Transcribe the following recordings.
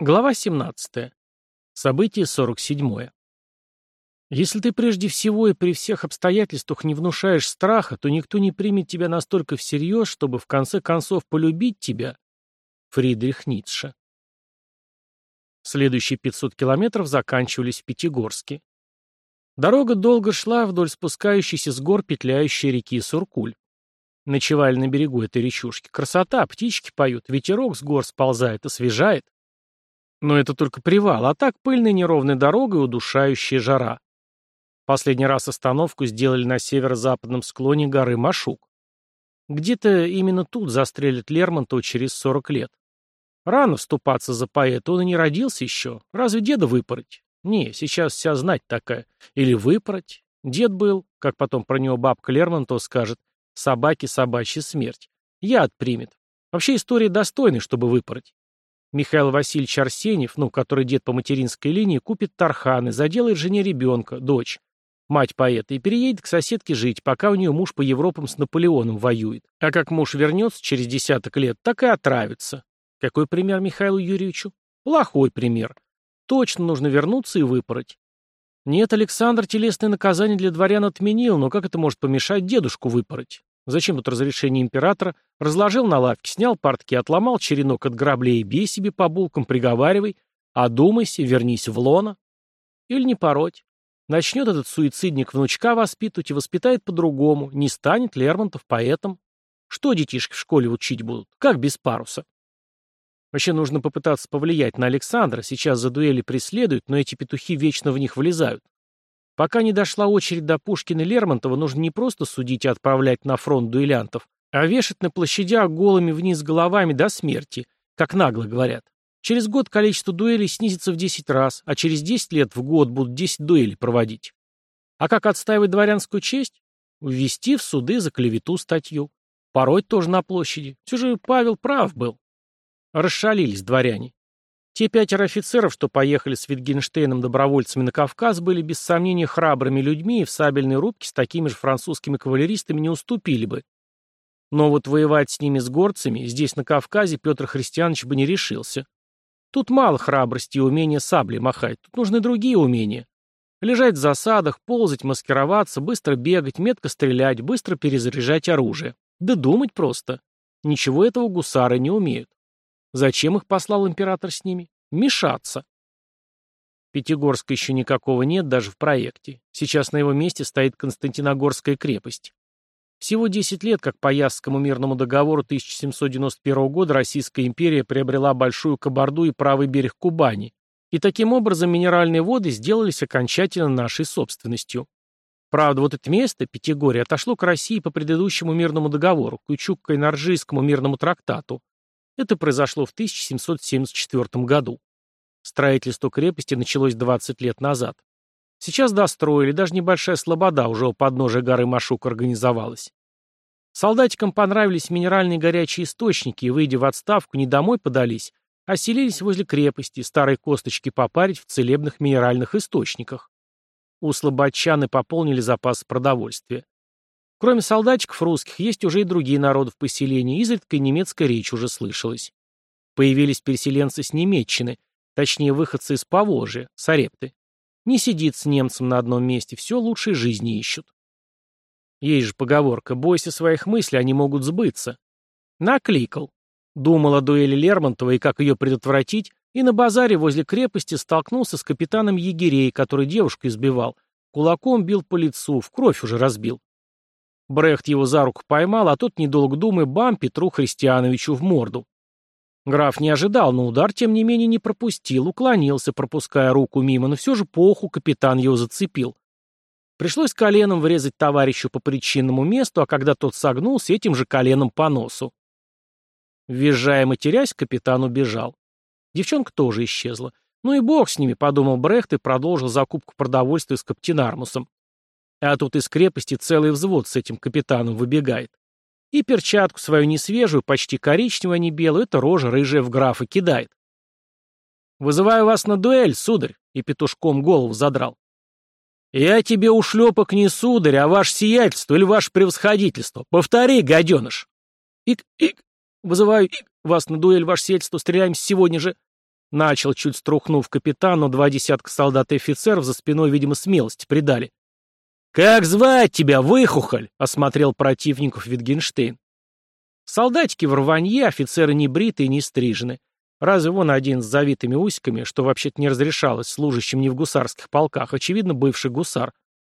Глава 17. Событие 47. Если ты прежде всего и при всех обстоятельствах не внушаешь страха, то никто не примет тебя настолько всерьез, чтобы в конце концов полюбить тебя. Фридрих Ницше. Следующие 500 километров заканчивались в Пятигорске. Дорога долго шла вдоль спускающейся с гор петляющей реки Суркуль. Ночевали на берегу этой речушки. Красота, птички поют, ветерок с гор сползает, освежает. Но это только привал, а так пыльная неровная дорога и удушающая жара. Последний раз остановку сделали на северо-западном склоне горы Машук. Где-то именно тут застрелят Лермонтова через 40 лет. Рано вступаться за поэта, он и не родился еще. Разве деда выпороть? Не, сейчас вся знать такая. Или выпороть. Дед был, как потом про него бабка Лермонтова скажет, собаки собачья смерть. Яд примет. Вообще история достойная, чтобы выпороть. Михаил Васильевич Арсеньев, ну, который дед по материнской линии, купит тарханы, заделает жене ребенка, дочь, мать поэта, и переедет к соседке жить, пока у нее муж по Европам с Наполеоном воюет. А как муж вернется через десяток лет, так и отравится. Какой пример Михаилу Юрьевичу? Плохой пример. Точно нужно вернуться и выпороть. Нет, Александр телесное наказание для дворян отменил, но как это может помешать дедушку выпороть? Зачем тут разрешение императора? Разложил на лавке, снял портки, отломал черенок от граблей, бей себе по булкам, приговаривай. Одумайся, вернись в лоно. Или не пороть. Начнет этот суицидник внучка воспитывать и воспитает по-другому. Не станет Лермонтов поэтом. Что детишки в школе учить будут? Как без паруса? Вообще нужно попытаться повлиять на Александра. Сейчас за дуэли преследуют, но эти петухи вечно в них влезают. Пока не дошла очередь до Пушкина и Лермонтова, нужно не просто судить и отправлять на фронт дуэлянтов, а вешать на площадях голыми вниз головами до смерти, как нагло говорят. Через год количество дуэлей снизится в 10 раз, а через 10 лет в год будут 10 дуэлей проводить. А как отстаивать дворянскую честь? Ввести в суды за клевету статью. Порой тоже на площади. Все же Павел прав был. Расшалились дворяне. Те пятеро офицеров, что поехали с Витгенштейном добровольцами на Кавказ, были без сомнения храбрыми людьми и в сабельной рубке с такими же французскими кавалеристами не уступили бы. Но вот воевать с ними с горцами здесь, на Кавказе, Петр Христианович бы не решился. Тут мало храбрости и умения сабли махать, тут нужны другие умения. Лежать в засадах, ползать, маскироваться, быстро бегать, метко стрелять, быстро перезаряжать оружие. Да думать просто. Ничего этого гусары не умеют. Зачем их послал император с ними? Мешаться. Пятигорска еще никакого нет даже в проекте. Сейчас на его месте стоит Константиногорская крепость. Всего 10 лет, как по Ясскому мирному договору 1791 года Российская империя приобрела Большую Кабарду и правый берег Кубани, и таким образом минеральные воды сделались окончательно нашей собственностью. Правда, вот это место, Пятигорье, отошло к России по предыдущему мирному договору, к Ючук-Кайнарджийскому мирному трактату, это произошло в 1774 году. Строительство крепости началось 20 лет назад. Сейчас достроили, даже небольшая слобода уже у подножия горы Машук организовалась. Солдатикам понравились минеральные горячие источники и, выйдя в отставку, не домой подались, а селились возле крепости, старые косточки попарить в целебных минеральных источниках. У слободчаны пополнили запас продовольствия. Кроме солдатиков русских, есть уже и другие народы в поселении, изредка немецкая речь уже слышалась. Появились переселенцы с Немеччины, точнее выходцы из Поволжья, Сарепты. Не сидит с немцем на одном месте, все лучшей жизни ищут. Есть же поговорка «бойся своих мыслей, они могут сбыться». Накликал. Думал о дуэли Лермонтова и как ее предотвратить, и на базаре возле крепости столкнулся с капитаном егерей, который девушку избивал. Кулаком бил по лицу, в кровь уже разбил. Брехт его за руку поймал, а тот, недолго думая, бам Петру Христиановичу в морду. Граф не ожидал, но удар, тем не менее, не пропустил, уклонился, пропуская руку мимо, но все же по уху капитан его зацепил. Пришлось коленом врезать товарищу по причинному месту, а когда тот согнулся, этим же коленом по носу. Визжая и матерясь, капитан убежал. Девчонка тоже исчезла. Ну и бог с ними, подумал Брехт и продолжил закупку продовольствия с Каптинармусом. А тут из крепости целый взвод с этим капитаном выбегает. И перчатку свою несвежую, почти коричневую, а не белую, эта рожа рыжая в графа кидает. «Вызываю вас на дуэль, сударь», и петушком голову задрал. «Я тебе ушлепок не сударь, а ваше сиятельство или ваше превосходительство. Повтори, гаденыш!» «Ик, ик, вызываю ик, вас на дуэль, ваше сиятельство, стреляемся сегодня же». Начал, чуть струхнув капитан, но два десятка солдат и офицеров за спиной, видимо, смелости придали. «Как звать тебя, выхухоль?» — осмотрел противников Витгенштейн. Солдатики в рванье, офицеры не бритые и не стрижены. Разве вон один с завитыми усиками, что вообще-то не разрешалось служащим не в гусарских полках, очевидно, бывший гусар.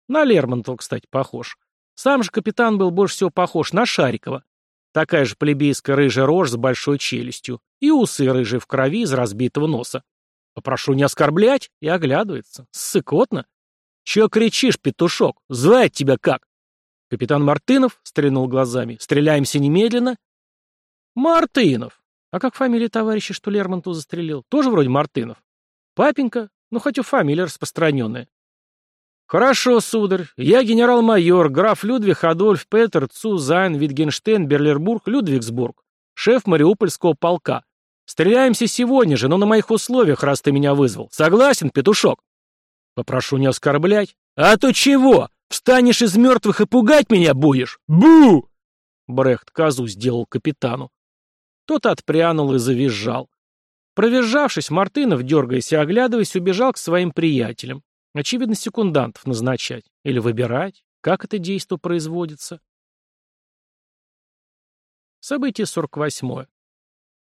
На Лермонтова, кстати, похож. Сам же капитан был больше всего похож на Шарикова. Такая же плебейская рыжая рожь с большой челюстью. И усы рыжие в крови из разбитого носа. Попрошу не оскорблять, и оглядывается. Ссыкотно. Че кричишь, петушок? Звать тебя как? Капитан Мартынов стрельнул глазами. Стреляемся немедленно. Мартынов. А как фамилия товарища, что Лермонтов застрелил? Тоже вроде Мартынов. Папенька? Ну, хотя фамилия распространенная. «Хорошо, сударь. Я генерал-майор, граф Людвиг Адольф Петер Цу Зайн Витгенштейн Берлербург Людвигсбург, шеф Мариупольского полка. Стреляемся сегодня же, но на моих условиях, раз ты меня вызвал. Согласен, петушок?» «Попрошу не оскорблять». «А то чего? Встанешь из мертвых и пугать меня будешь? Бу!» Брехт козу сделал капитану. Тот отпрянул и завизжал. Провизжавшись, Мартынов, дергаясь и оглядываясь, убежал к своим приятелям. Очевидно, секундантов назначать. Или выбирать. Как это действо производится? Событие 48.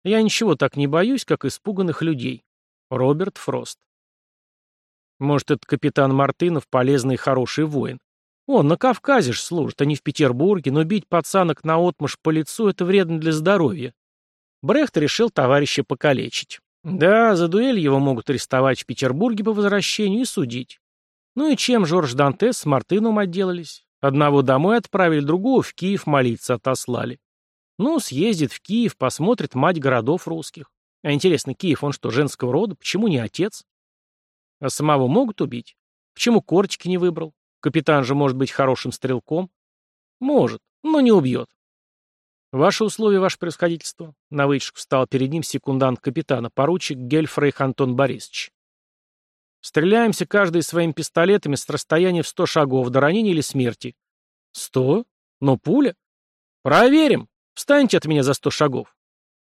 Я ничего так не боюсь, как испуганных людей. Роберт Фрост. Может, этот капитан Мартынов полезный и хороший воин. Он на Кавказе ж служит, а не в Петербурге, но бить пацанок наотмашь по лицу — это вредно для здоровья. Брехт решил товарища покалечить. Да, за дуэль его могут арестовать в Петербурге по возвращению и судить. Ну и чем Жорж Дантес с Мартыном отделались? Одного домой отправили, другого в Киев молиться отослали. Ну, съездит в Киев, посмотрит мать городов русских. А интересно, Киев, он что, женского рода? Почему не отец? А самого могут убить? Почему кортики не выбрал? Капитан же может быть хорошим стрелком? Может, но не убьет. Ваши условия, ваше превосходительство. На вытяжку встал перед ним секундант капитана, поручик Гельфрейх Антон Борисович. Стреляемся каждый своими пистолетами с расстояния в сто шагов до ранения или смерти. Сто? Но пуля? Проверим. Встаньте от меня за сто шагов.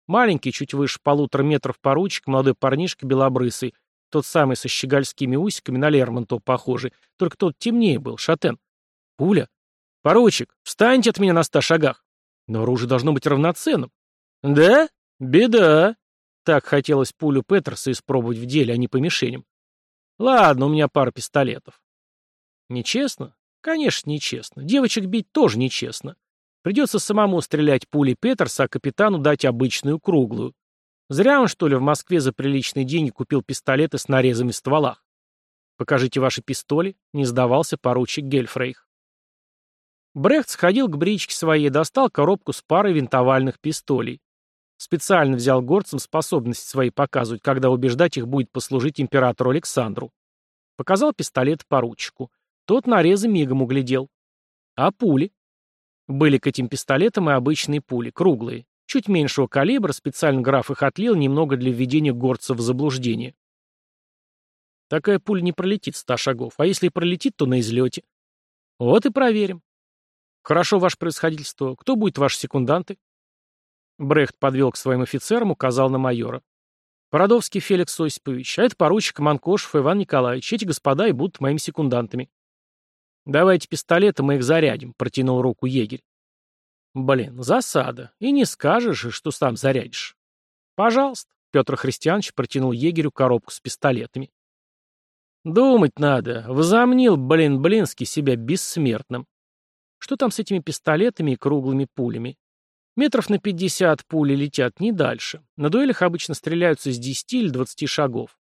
Маленький, чуть выше полутора метров поручик, молодой парнишка белобрысый, тот самый со щегольскими усиками на Лермонтова похожий, только тот темнее был, шатен. Пуля? Поручик, встаньте от меня на ста шагах. Но оружие должно быть равноценным. Да? Беда. Так хотелось пулю Петерса испробовать в деле, а не по мишеням. Ладно, у меня пара пистолетов. Нечестно? Конечно, нечестно. Девочек бить тоже нечестно. Придется самому стрелять пулей Петерса, а капитану дать обычную круглую. Зря он, что ли, в Москве за приличные деньги купил пистолеты с нарезами в стволах. Покажите ваши пистоли, не сдавался поручик Гельфрейх. Брехт сходил к бричке своей, достал коробку с парой винтовальных пистолей. Специально взял горцам способности свои показывать, когда убеждать их будет послужить императору Александру. Показал пистолет поручику. Тот нарезы мигом углядел. А пули? Были к этим пистолетам и обычные пули, круглые. Чуть меньшего калибра, специально граф их отлил немного для введения горцев в заблуждение. Такая пуля не пролетит ста шагов, а если и пролетит, то на излете. Вот и проверим. Хорошо, ваше происходительство. Кто будет ваши секунданты? Брехт подвел к своим офицерам, указал на майора. Породовский Феликс Осипович, а это поручик Манкошев Иван Николаевич. Эти господа и будут моими секундантами. Давайте пистолеты, мы их зарядим, протянул руку егерь. Блин, засада. И не скажешь же, что сам зарядишь. Пожалуйста. Петр Христианович протянул егерю коробку с пистолетами. Думать надо. Возомнил, блин, Блинский себя бессмертным. Что там с этими пистолетами и круглыми пулями? Метров на 50 пули летят, не дальше. На дуэлях обычно стреляются с 10 или 20 шагов.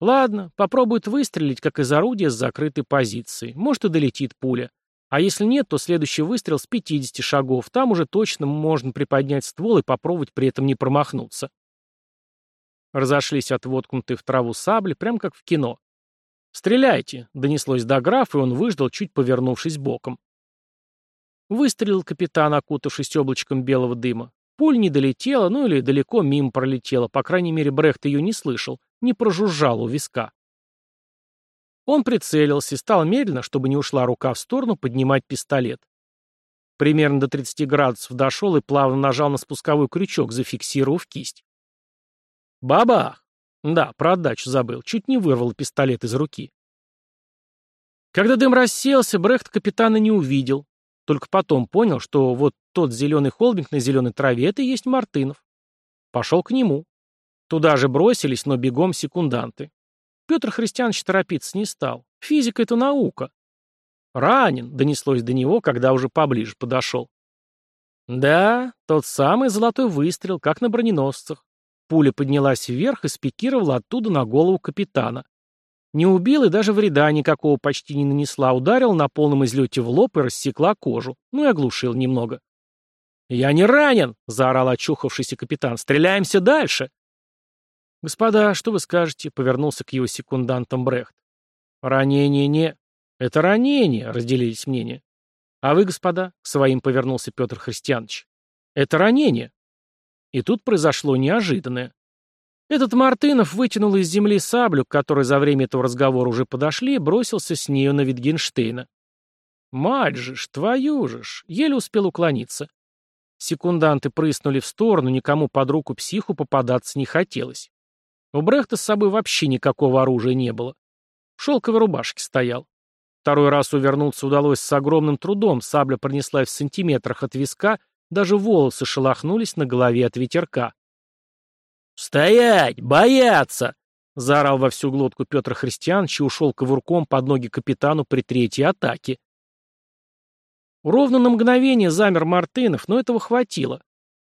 Ладно, попробует выстрелить, как из орудия с закрытой позиции. Может и долетит пуля. А если нет, то следующий выстрел с 50 шагов. Там уже точно можно приподнять ствол и попробовать при этом не промахнуться. Разошлись от воткнутой в траву сабли, прям как в кино. «Стреляйте!» — донеслось до графа, и он выждал, чуть повернувшись боком. Выстрелил капитан, окутавшись облачком белого дыма. Пуль не долетела, ну или далеко мимо пролетела, по крайней мере, Брехт ее не слышал, не прожужжал у виска. Он прицелился и стал медленно, чтобы не ушла рука в сторону, поднимать пистолет. Примерно до 30 градусов дошел и плавно нажал на спусковой крючок, зафиксировав кисть. Бабах! Да, про отдачу забыл. Чуть не вырвал пистолет из руки. Когда дым рассеялся, Брехт капитана не увидел. Только потом понял, что вот тот зеленый холдинг на зеленой траве — это и есть Мартынов. Пошел к нему. Туда же бросились, но бегом секунданты. Петр Христианович торопиться не стал. Физика — это наука. «Ранен», — донеслось до него, когда уже поближе подошел. Да, тот самый золотой выстрел, как на броненосцах. Пуля поднялась вверх и спикировала оттуда на голову капитана. Не убил и даже вреда никакого почти не нанесла, ударил на полном излете в лоб и рассекла кожу, ну и оглушил немного. «Я не ранен!» — заорал очухавшийся капитан. «Стреляемся дальше!» «Господа, что вы скажете?» — повернулся к его секундантам Брехт. «Ранение не...» «Это ранение», — разделились мнения. «А вы, господа?» — к своим повернулся Петр Христианович. «Это ранение». И тут произошло неожиданное. Этот Мартынов вытянул из земли саблю, к которой за время этого разговора уже подошли, и бросился с нею на Витгенштейна. «Мать же ж, твою же ж!» Еле успел уклониться. Секунданты прыснули в сторону, никому под руку психу попадаться не хотелось. У Брехта с собой вообще никакого оружия не было. В шелковой рубашке стоял. Второй раз увернуться удалось с огромным трудом, сабля пронеслась в сантиметрах от виска, даже волосы шелохнулись на голове от ветерка. «Стоять! Бояться!» — заорал во всю глотку Петр Христианович и ушел ковырком под ноги капитану при третьей атаке. Ровно на мгновение замер Мартынов, но этого хватило.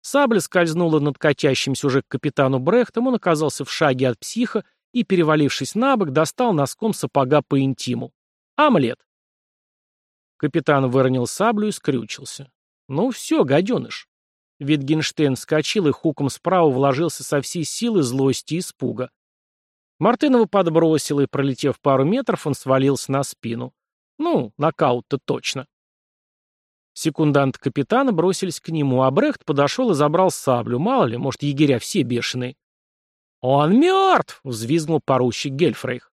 Сабля скользнула над катящимся уже к капитану Брехтом, он оказался в шаге от психа и, перевалившись на бок, достал носком сапога по интиму. Омлет. Капитан выронил саблю и скрючился. Ну все, гаденыш. Витгенштейн вскочил и хуком справа вложился со всей силы злости и испуга. Мартынова подбросил, и, пролетев пару метров, он свалился на спину. Ну, нокаут-то точно. Секундант капитана бросились к нему, а Брехт подошел и забрал саблю. Мало ли, может, егеря все бешеные. «Он мертв!» — взвизгнул поручик Гельфрейх.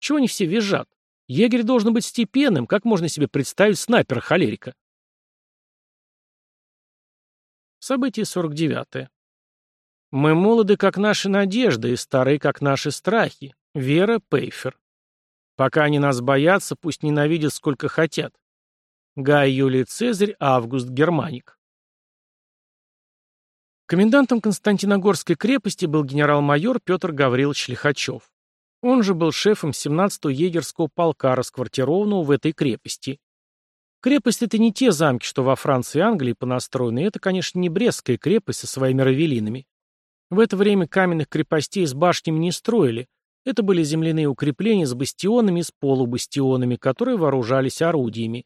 «Чего они все визжат? Егерь должен быть степенным. Как можно себе представить снайпера-холерика?» Событие 49. -е. Мы молоды, как наши надежды, и стары, как наши страхи. Вера Пейфер. Пока они нас боятся, пусть ненавидят сколько хотят. Гай Юлий Цезарь, Август Германик. Комендантом Константиногорской крепости был генерал-майор Петр Гаврилович Лихачев. Он же был шефом 17-го егерского полка, расквартированного в этой крепости. Крепость — это не те замки, что во Франции и Англии понастроены, это, конечно, не Брестская крепость со своими равелинами. В это время каменных крепостей с башнями не строили. Это были земляные укрепления с бастионами и с полубастионами, которые вооружались орудиями.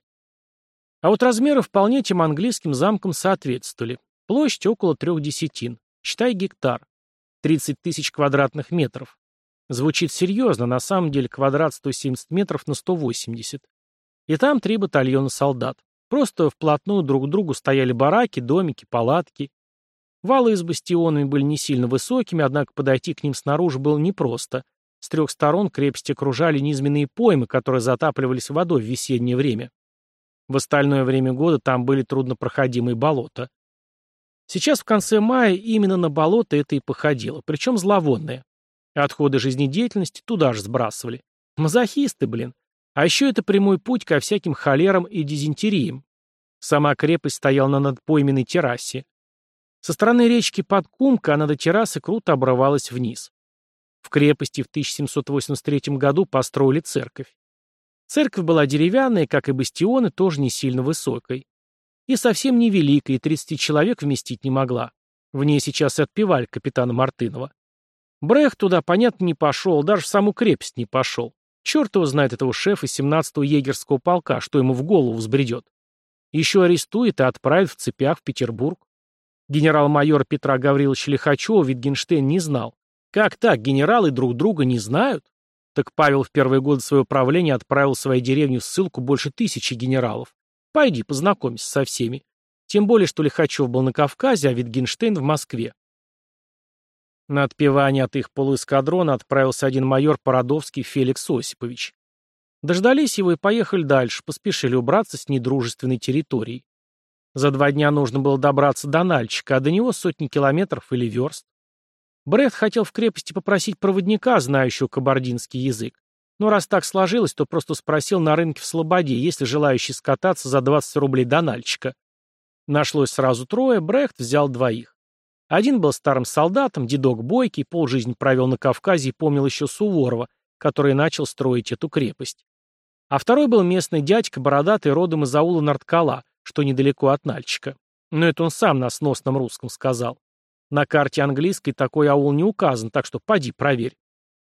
А вот размеры вполне этим английским замкам соответствовали. Площадь около трех десятин. Считай гектар. 30 тысяч квадратных метров. Звучит серьезно, на самом деле квадрат 170 метров на 180. И там три батальона солдат. Просто вплотную друг к другу стояли бараки, домики, палатки. Валы с бастионами были не сильно высокими, однако подойти к ним снаружи было непросто. С трех сторон крепости окружали низменные поймы, которые затапливались водой в весеннее время. В остальное время года там были труднопроходимые болота. Сейчас в конце мая именно на болото это и походило, причем зловонное. Отходы жизнедеятельности туда же сбрасывали. Мазохисты, блин. А еще это прямой путь ко всяким холерам и дизентериям. Сама крепость стояла на надпойменной террасе. Со стороны речки Подкумка она до террасы круто обрывалась вниз. В крепости в 1783 году построили церковь. Церковь была деревянная, как и бастионы, тоже не сильно высокой. И совсем не великой, и 30 человек вместить не могла. В ней сейчас и отпевали капитана Мартынова. Брех туда, понятно, не пошел, даже в саму крепость не пошел. Черт его знает этого шефа 17-го егерского полка, что ему в голову взбредет. Еще арестует и отправит в цепях в Петербург. Генерал-майор Петра Гавриловича Лихачева Витгенштейн не знал. Как так, генералы друг друга не знают? Так Павел в первые годы своего правления отправил в свою деревню ссылку больше тысячи генералов. Пойди, познакомься со всеми. Тем более, что Лихачев был на Кавказе, а Витгенштейн в Москве. На отпевание от их полуэскадрона отправился один майор Породовский Феликс Осипович. Дождались его и поехали дальше, поспешили убраться с недружественной территории. За два дня нужно было добраться до Нальчика, а до него сотни километров или верст. Брехт хотел в крепости попросить проводника, знающего кабардинский язык. Но раз так сложилось, то просто спросил на рынке в Слободе, есть ли желающий скататься за 20 рублей до Нальчика. Нашлось сразу трое, Брехт взял двоих. Один был старым солдатом, дедок бойкий, полжизни провел на Кавказе и помнил еще Суворова, который начал строить эту крепость. А второй был местный дядька, бородатый, родом из аула Нарткала, что недалеко от Нальчика. Но это он сам на сносном русском сказал. На карте английской такой аул не указан, так что поди проверь.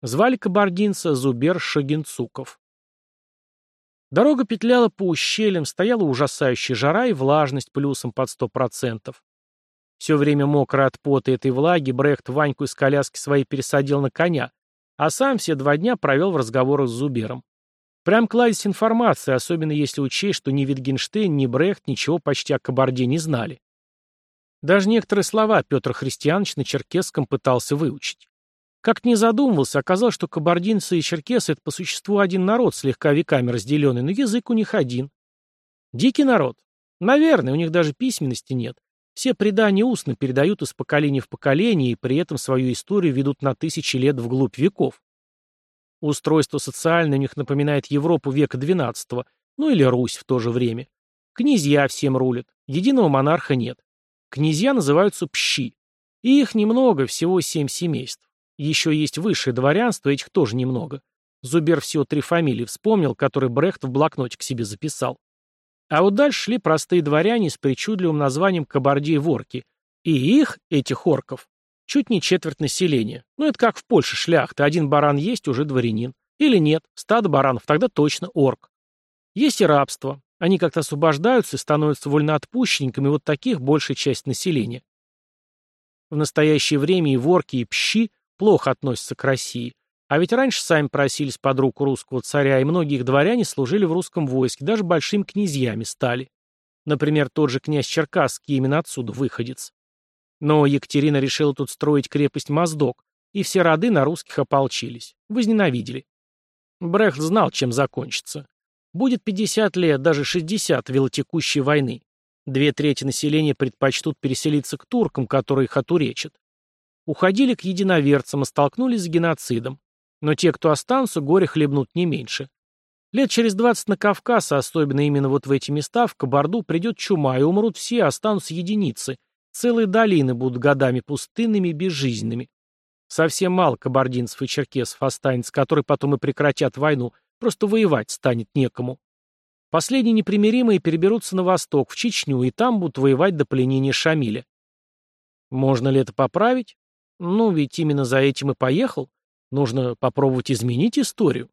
Звали кабардинца Зубер Шагинцуков. Дорога петляла по ущельям, стояла ужасающая жара и влажность плюсом под сто процентов. Все время мокро от пота этой влаги, Брехт Ваньку из коляски своей пересадил на коня, а сам все два дня провел в разговорах с Зубером. Прям кладезь информации, особенно если учесть, что ни Витгенштейн, ни Брехт ничего почти о Кабарде не знали. Даже некоторые слова Петр Христианович на черкесском пытался выучить. Как не задумывался, оказалось, что кабардинцы и черкесы — это по существу один народ, слегка веками разделенный, но язык у них один. Дикий народ. Наверное, у них даже письменности нет. Все предания устно передают из поколения в поколение и при этом свою историю ведут на тысячи лет вглубь веков. Устройство социальное у них напоминает Европу века XII, ну или Русь в то же время. Князья всем рулят, единого монарха нет. Князья называются пщи. И их немного, всего семь семейств. Еще есть высшее дворянство, этих тоже немного. Зубер всего три фамилии вспомнил, которые Брехт в блокноте к себе записал. А вот дальше шли простые дворяне с причудливым названием кабардей-ворки. И их, этих орков, чуть не четверть населения. Ну это как в Польше шляхта, один баран есть, уже дворянин. Или нет, стадо баранов, тогда точно орк. Есть и рабство. Они как-то освобождаются и становятся вольноотпущенниками, вот таких большая часть населения. В настоящее время и ворки, и пщи плохо относятся к России. А ведь раньше сами просились под руку русского царя, и многие их дворяне служили в русском войске, даже большими князьями стали. Например, тот же князь Черкасский именно отсюда выходец. Но Екатерина решила тут строить крепость Моздок, и все роды на русских ополчились, возненавидели. Брехт знал, чем закончится. Будет 50 лет, даже 60 велотекущей войны. Две трети населения предпочтут переселиться к туркам, которые их отуречат. Уходили к единоверцам и столкнулись с геноцидом. Но те, кто останутся, горе хлебнут не меньше. Лет через 20 на Кавказ, а особенно именно вот в эти места, в Кабарду, придет чума, и умрут все, останутся единицы. Целые долины будут годами пустынными и безжизненными. Совсем мало кабардинцев и черкесов останется, которые потом и прекратят войну, Просто воевать станет некому. Последние непримиримые переберутся на восток, в Чечню, и там будут воевать до пленения Шамиля. Можно ли это поправить? Ну, ведь именно за этим и поехал. Нужно попробовать изменить историю.